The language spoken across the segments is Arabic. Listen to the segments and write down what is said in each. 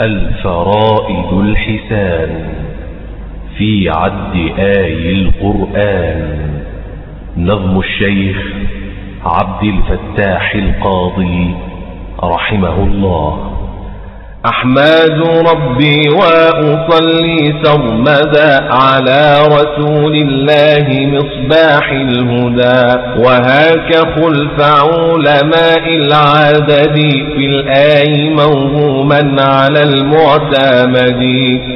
الفرائد الحسان في عد آي القرآن. نظم الشيخ عبد الفتاح القاضي رحمه الله. أحمد ربي وأصلي سرمدا على رسول الله مصباح الهدى. وهاك خلف علماء العدد في الآي موهوما على المعتمد.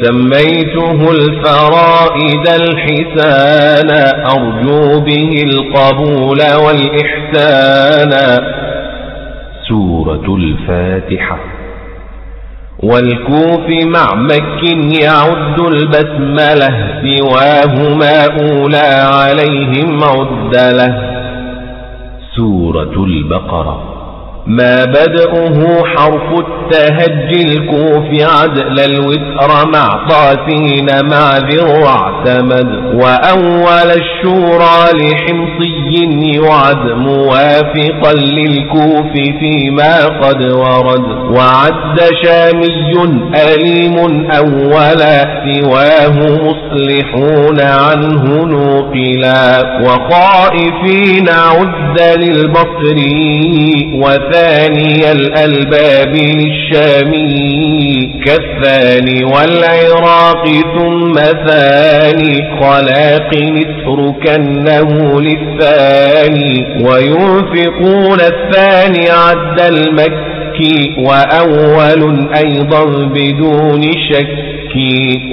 سميته الفرائد الحسان أرجو به القبول والإحسان. سورة الفاتحة. والكوف مع مك يعد البسملة سواهما أولى عليهم عدلة. سورة البقرة. ما بدأه حرف التهج الكوف عدل الوتر مع طاسين مع ذر اعتمد. وأول الشورى لحمصي يعد موافقا للكوف فيما قد ورد. وعد شامي أليم أولا سواه مصلحون عنه نوقلا. وخائفين عد للبصري وث ثاني الألباب للشامي كالثاني والعراق ثم ثاني خلاق نسر كنه للثاني وينفقون الثاني عد المكي وأول أيضا بدون شك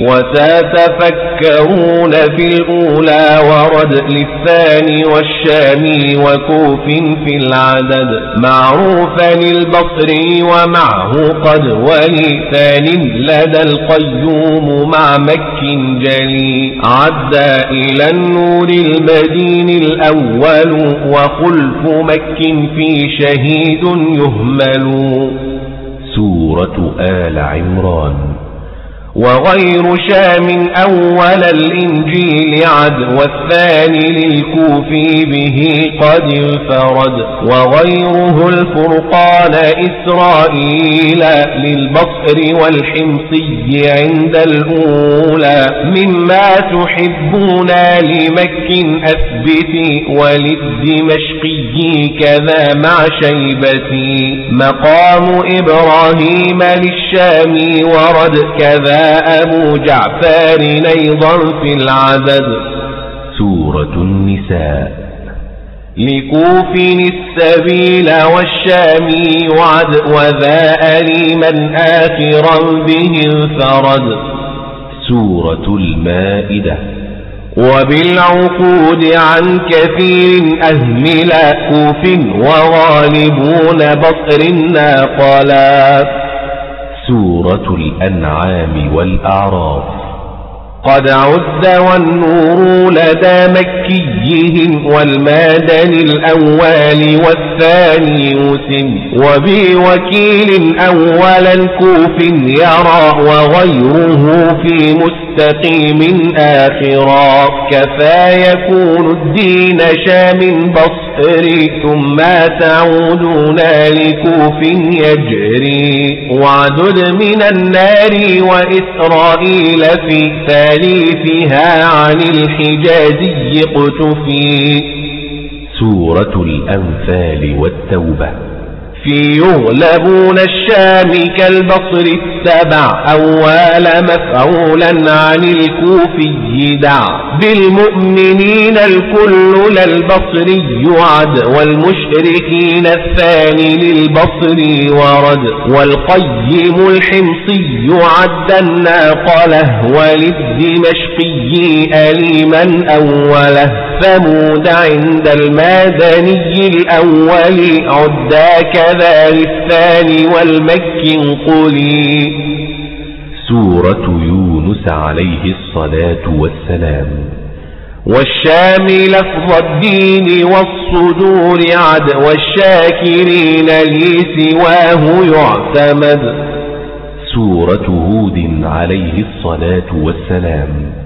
وستتفكرون في الأولى ورد للثاني والشامي وكوف في العدد. معروفا البصري ومعه قد ولي ثان لدى القيوم مع مك جلي. عد إلى النور المدين الأول وخلف مك في شهيد يهمل. سورة آل عمران. وغير شام أول الإنجيل عد والثاني للكوفي به قد انفرد وغيره الفرقان إسرائيل للبصر والحمصي عند الأولى. مما تحبون لمك أثبتي وللدمشقي كذا مع شيبتي مقام إبراهيم للشام ورد كذا أبو جعفر أيضا في العدد. سورة النساء. لكوف السبيل والشام وعد وذا أليما آخرا به انفرد سورة المائدة. وبالعقود عن كثير أهمل كوف وغالبون بصر ناقلا. سورة الأنعام والأعراف. قد عد والنور لدى مكيهم والمادن الأول والثاني يوسم وبوكيل أولا كوف يرى وغيره في مستقيم آخرا كفى يكون الدين شام بصري ثم تعودون لكوف يجري وعدد من النار وإسرائيل في ثاني تأليفها عن الحجازي قتفي. سورة الأنفال والتوبة. يغلبون الشام كالبصر السبع أول مفعولا عن الكوفي دع. بالمؤمنين الكل للبصر يعد والمشركين الثاني للبصر ورد. والقيم الحمصي عد الناقلة وللدمشقي أليما أوله. ثمود عند المادني الأول عدا كذا للثاني والمك قلي سورة يونس عليه الصلاة والسلام. والشام لفظ الدين والصدور عد والشاكرين لي سواه يعتمد. سورة هود عليه الصلاة والسلام.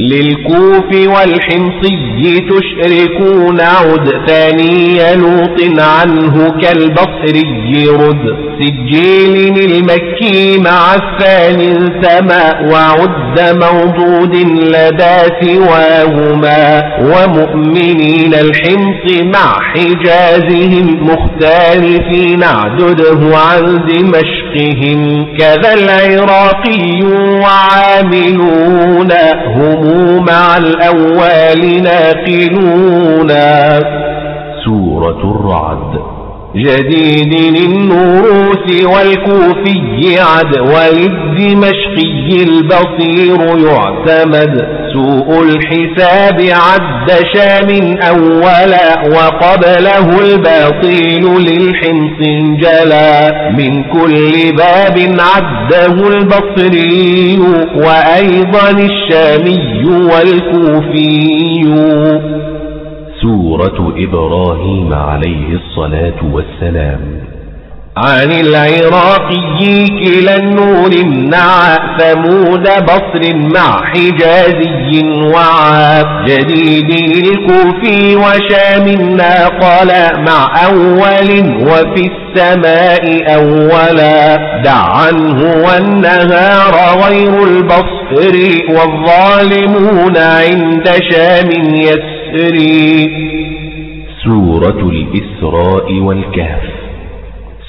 للكوف والحمصي تشركون عد ثاني لوط عنه كالبصري رد. سجيل المكي مع الثاني التما وعد موجود لدى سواهما ومؤمنين الحمص مع حجازهم مختلفين اعدده عن دمشقهم كذا العراقي وعاملون هم مع الأول ناقلون. سورة الرعد. جديد النوروس والكوفي عد وللدمشقي البصير يعتمد. سوء الحساب عد شام أولا وقبله الباطل للحمص جلا. من كل باب عده البصري وأيضا الشامي والكوفي. سورة إبراهيم عليه الصلاة والسلام. عن العراقي كلا النور النعى ثمود بصر مع حجازي وعى جديد الكوفي وشام ناقل مع أول وفي السماء أولا. دع عنه والنهار غير البصر والظالمون عند شام يسري سورة الإسراء والكهف.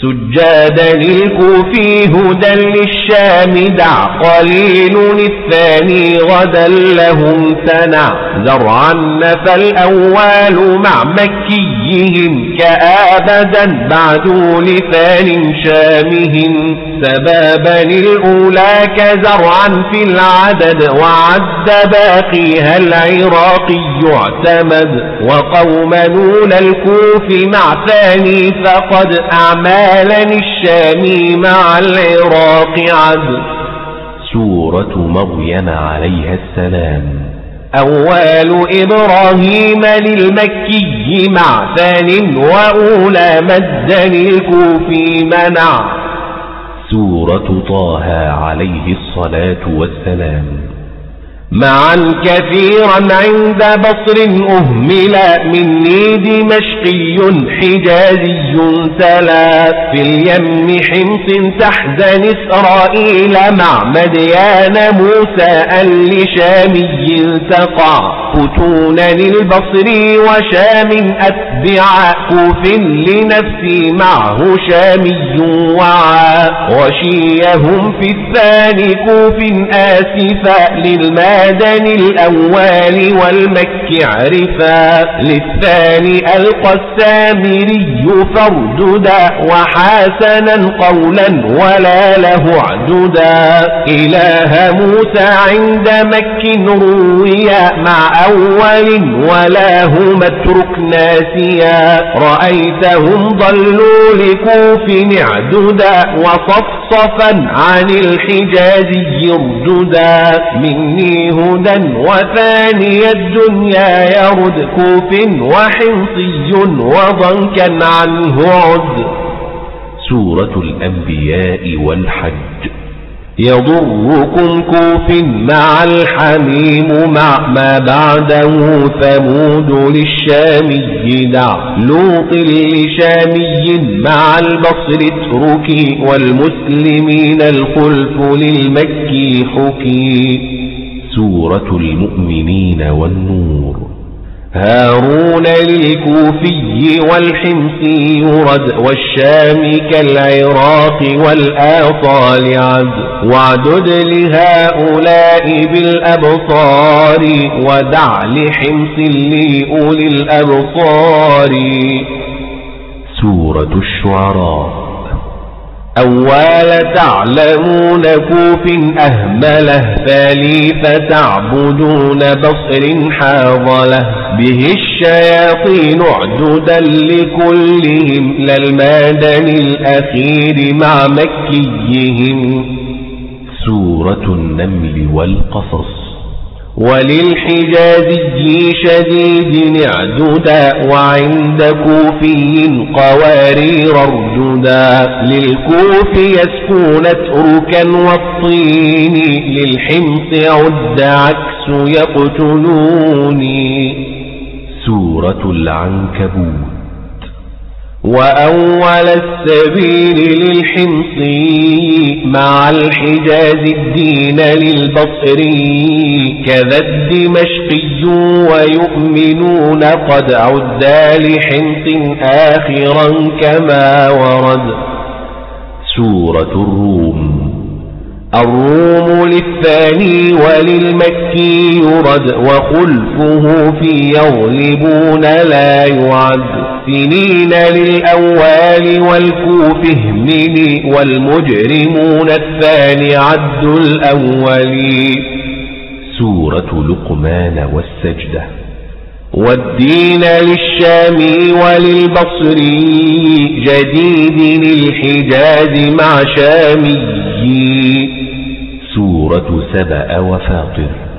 سجادا للكوفي هدى للشام دع قليل الثاني غدا لهم تنع زرعا نفى الأول مع مكيهم كآبدا بعد لثان شامهم. سبابا الأولى كزرعا في العدد وعد باقيها العراقي يعتمد. وقوم نون الكوف مع ثاني فقد أعمال آلن الشام مع العراق عد سورة مريم عليها السلام. أول إبراهيم للمكي مع ثان وأولى مدا الكوفي منع. سورة طه عليه الصلاة والسلام. معا كثيرا عند بصر أهمل مني دمشقي حجازي تلا في اليم حمص تحزن إسرائيل مع مديان موسى لشامي تقع فتونا للبصر وشام أتبع كوف لنفسي معه شامي وعى وشيهم في الثاني كوف آسفا للمال المدن الأول والمك عرفا. للثاني ألقى السامري فرددا وحسنا قولا ولا له عددا. إله موسى عند مك رويا مع أول ولا هم اترك ناسيا رأيتهم ضلوا لكوف عددا وصفصفا عن الحجاز يرددا. مني هدى وثاني الدنيا يرد كوف وحمصي وضنكا عنه عد. سورة الأنبياء والحج. يضركم كوف مع الحميم مع ما بعده ثمود للشامي دع لوط لشامي مع البصر اتركي والمسلمين الخلف للمكي حكي سورة المؤمنين والنور هارون للكوفي والحمصي يرد والشام كالعراق والآطال عد. وعدد لهؤلاء بالأبصار ودع لحمص لأولي الأبصار. سورة الشعراء. أول تعلمون كوف أهمله ثالي فتعبدون بصر حاضله به الشياطين عددا لكلهم للمادن الأخير مع مكيهم. سورة النمل والقصص. وللحجازي شديد اعددا وعند كوفي قوارير ارجدا للكوف يسكون اتركا والطين للحمص عد عكس يقتلوني. سورة العنكبوت. وأول السبيل للحمصي مع الحجاز الدين للبصري كذا الدمشقي ويؤمنون قد عدا لحمص آخرا كما ورد سورة الروم. الروم للثاني وللمكي يرد وخلفه في يغلبون لا يعد سنين للأول والكوف اهمل والمجرمون الثاني عد الأول. سورة لقمان والسجدة. والدين للشام وللبصري جديد الحجاز مع شامي. سورة سبأ وفاطر.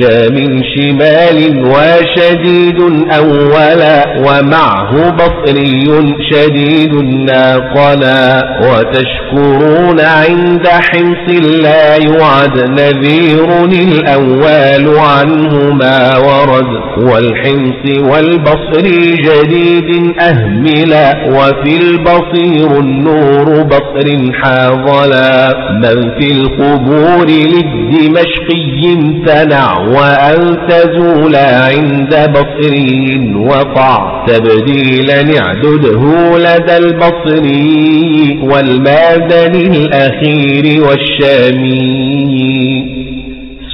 شام شمال وشديد أولا ومعه بصري شديد ناقلا وتشكرون عند حمص لا يعد نذير الأول عنه ما ورد والحمص والبصر جديد أهملا وفي البصير النور بصر حاضلا من في القبور للدمشقي امتنع وأن تزول عند بصري وقع تبديلا اعدده لدى البصري والمادن الأخير والشامي.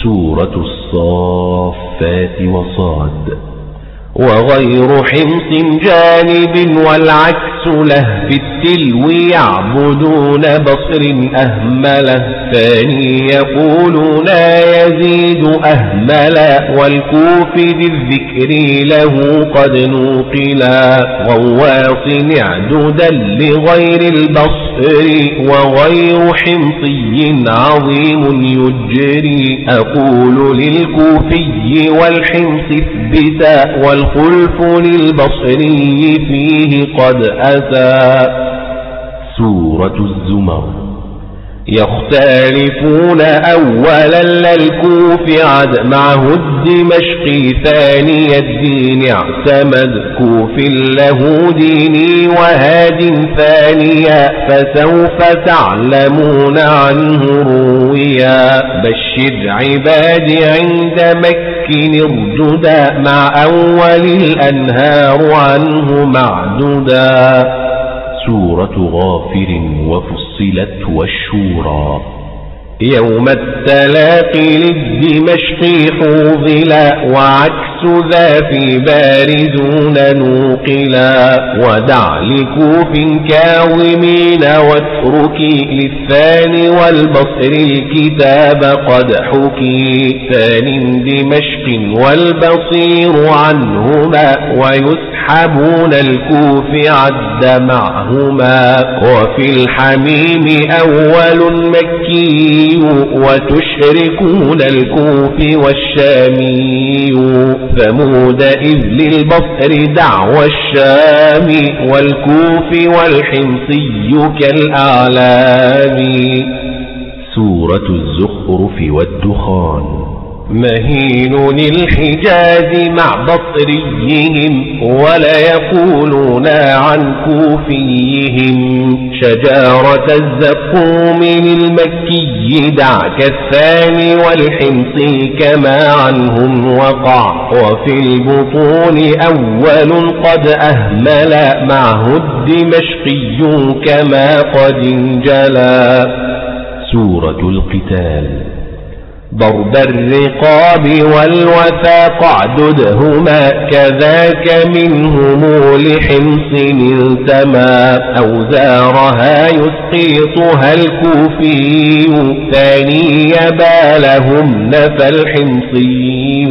سورة الصافات وصاد. وغير حمص جانب والعكس له في التلو يعبدون بصر أهمله ثاني يقول لا يزيد أهملا والكوف بالذكر له قد نوقلا غواص اعددا لغير البصر وغير حمصي عظيم يجري أقول للكوفي والحمص اثبتا والخلف للبصري فيه قد أتى. سورة الزمر. يختلفون أولا للكوف عد معه الدمشقي ثاني الدين اعتمد. كوف له ديني وهاد ثانيا فسوف تعلمون عنه رويا. بشر عبادي عند مكن ارجدا مع أول الأنهار عنه معددا سورة غافر وفصلت والشورى يوم التلاقي للدمشق حوضلا وعكس ذا في بارزون نقلا. ودع لكوف كاظمين واترك للثاني والبصر الكتاب قد حكي. ثان دمشق والبصير عنهما ويسحبون الكوف عد معهما وفي الحميم أول مكي وتشركون الكوف والشامي ثمود إذ للبصر دعوى الشام والكوف والحمصي كالأعلام سورة الزخرف والدخان مهين الحجاز مع بصريهم ولا يقولون عن كوفيهم. شجارة الزقوم للمكي دعك الثاني والحمص كما عنهم وقع. وفي البطون أول قد أهمل معه الدمشقي كما قد انجلى. سورة القتال. ضرب الرقاب والوثاق اعددهما كذاك منهم لحمص التما أوزارها يسقيطها الكوفي ثاني بالهم نفى الحمصي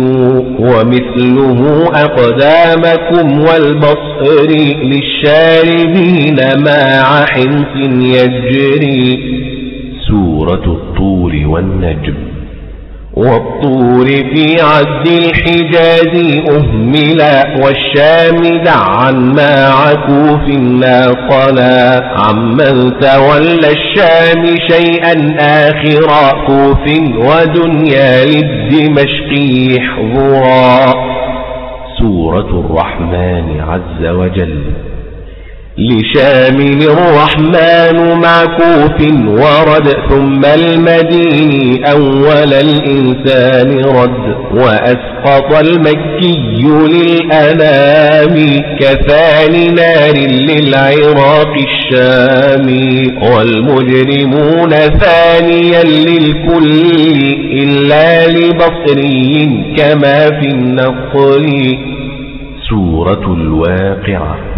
ومثله أقدامكم والبصر للشاربين مع حمص يجري سورة الطور والنجم والطور في عد الحجاز أهملا والشام دعا مع كوف ناقلا عمن تولى الشام شيئا آخرا كوف ودنيا للدمشق يحضرا سورة الرحمن عز وجل. لشام الرحمن معكوف ورد ثم المدين أول الإنسان رد وأسقط المكي للأنام كثان نار للعراق الشامي والمجرمون ثانيا للكل إلا لبصري كما في النقل. سورة الواقعة.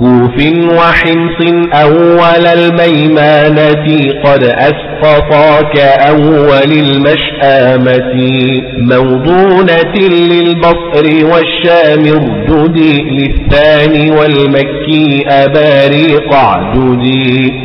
كوف وحمص أول الميمانة قد أسقطا كأول المشآمة. موضونة للبصر والشام اردد للثاني والمكي أباريق عدد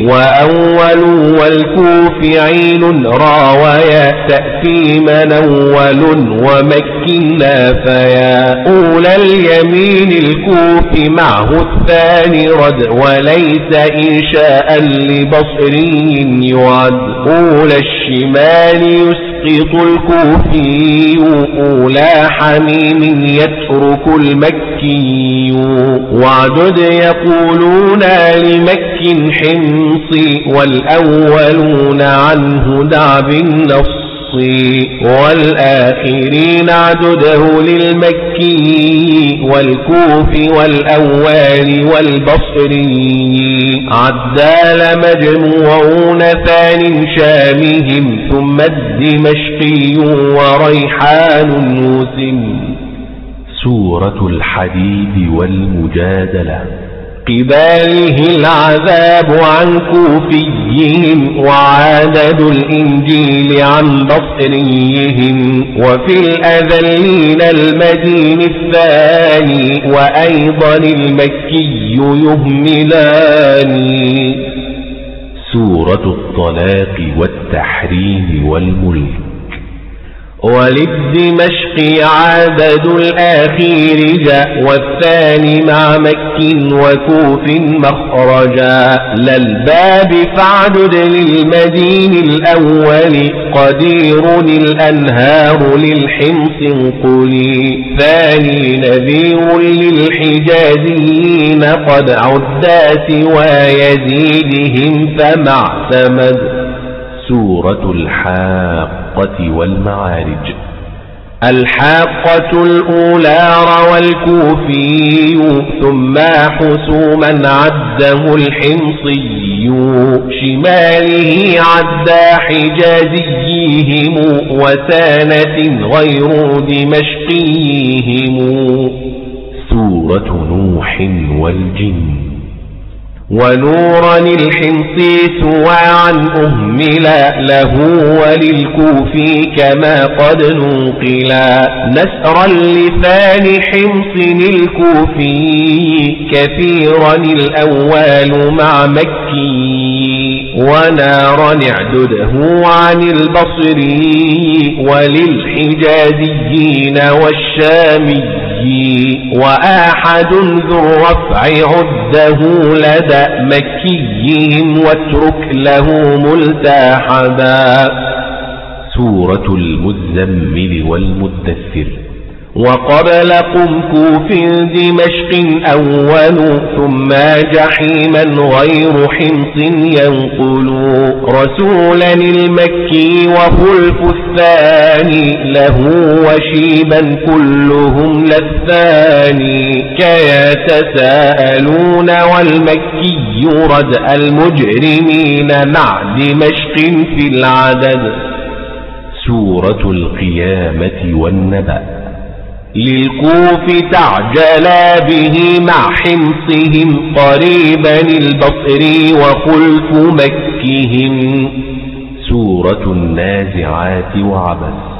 وأول والكوف عين راويا تأتي منول ومكي نافيا. أولى اليمين الكوف معه الثاني القرآن رد وليس إنشاء لبصري يعد. أولى الشمال يسقط الكوفي أولى حميم يترك المكي. وعدد يقولون لمك حمص والأولون عنه دع بالنص. والآخرين عدده للمكي والكوف والأول والبصري عدال مجموعون ثان شامهم ثم الدمشقي وريحان يوسم سورة الحديد والمجادلة. قباله العذاب عن كوفيهم وعدد الإنجيل عن بصريهم وفي الأذلين المدين الثاني وأيضا المكي يهملان. سورة الطلاق والتحريم والملك. وللدمشق عدد الآخير جاء والثاني مع مك وكوف مخرجا. للباب فاعدد للمدين الأول قدير الأنهار للحمص قلي ثاني نذير للحجازيين قد عدا سوى يزيدهم فمع ثمد سورة الحاقة والمعارج. الحاقة الأولى روى الكوفي ثم حسوما عده الحمصي شماله عدى حجازيهم وسانة غير دمشقيهم. سورة نوح والجن. ونورا الحمصي سواعا أهملا له وللكوفي كما قد نوقلا. نسرا لثاني حمص الكوفي كثيرا الأول مع مكي. ونارا اعدده عن البصري وللحجازيين والشامي. وآحد ذو الرفع عده لدى مكيهم واترك له ملتاحدا. سورة المزمل والمدثر. وقبل قم كوف دمشق أول ثم جحيما غير حمص ينقل. رسولا المكي وخلف الثاني له وشيبا كلهم للثاني كيتساءلون والمكي رد المجرمين مع دمشق في العدد. سورة القيامة والنبأ. للكوف تعجلا به مع حمصهم قريبا البصر وخلف مكهم. سورة النازعات وعبس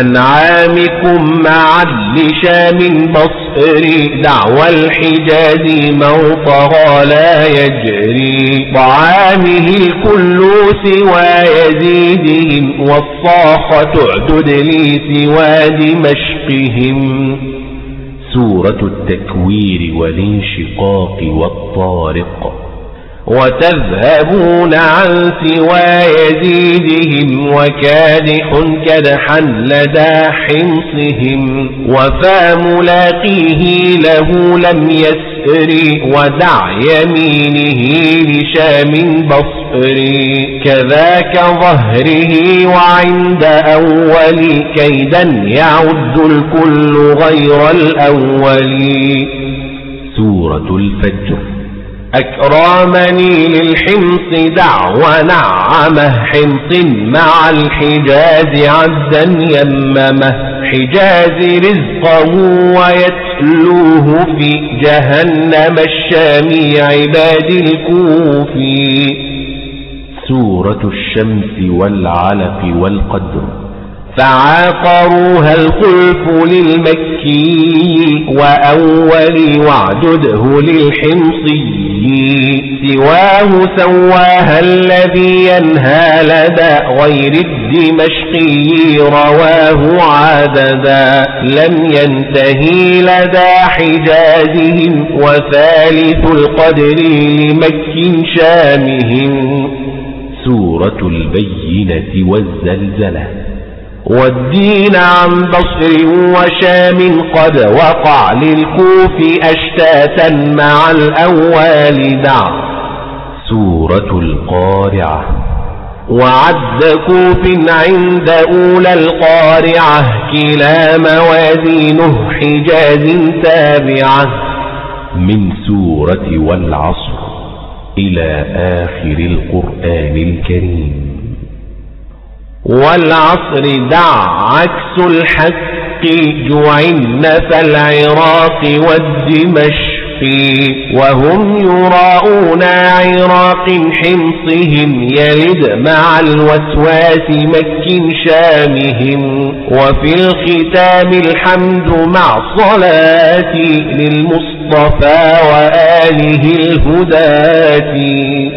أنعامكم مع لشام بصر دعوى الحجاز موطغى لا يجري. طعامه الكل سوى يزيدهم والصاخة تعدد لي سوى دمشقهم. سورة التكوير والانشقاق والطارق. وتذهبون عن سوى يزيدهم وكادح كدحا لدى حمصهم وفاملاقيه له لم يسر ودع يمينه لشام بصر كذاك ظهره وعند أول كيدا يعد الكل غير الأول سورة الفجر أكرمني للحمص دع ونعمه حمص مع الحجاز عبدا يممه حجاز رزقه ويتلوه في جهنم الشام عباد الكوفي سورة الشمس والعلق والقدر. فعاقروها الخلف للمكي وأول وعدده للحمصي سواه سواها الذي ينهى لدى غير الدمشقي رواه عددا لم ينتهي لدى حجازهم وثالث القدر لمك شامهم سورة البينة والزلزلة والدين عن بصر وشام قد وقع للكوف أشتاتا مع الأول دع. سورة القارعة. وعد كوف عند أولى القارعة كلا موازينه حجاز تابعة. من سورة والعصر إلى آخر القرآن الكريم. والعصر دع عكس الحق جوعن فالعراق والدمشق وهم يراءون عراق حمصهم يلد مع الوسواس مك شامهم وفي الختام الحمد مع صلاتي للمصطفى وآله الهداتي